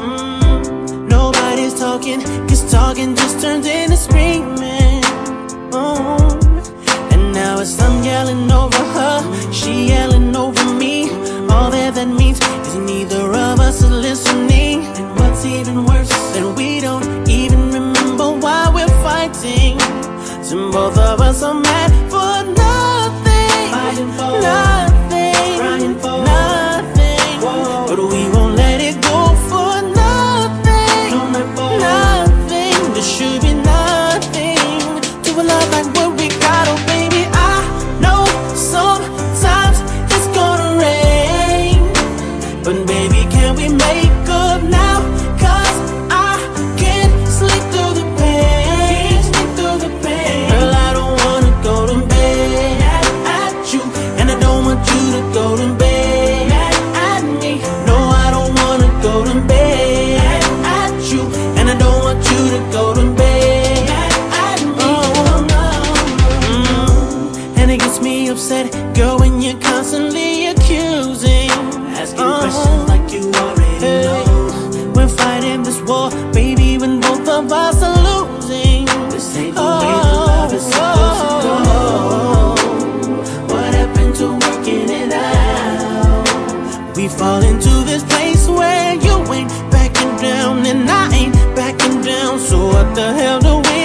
Mm, nobody's talking, cause talking just turned into screaming. Oh, and now it's I'm yelling over her, she yelling over me. All that that means is neither of us are listening. And what's even worse, than we don't even remember why we're fighting. So both of us are mad. We fall into this place where you ain't backing down and I ain't backing down. So what the hell do we?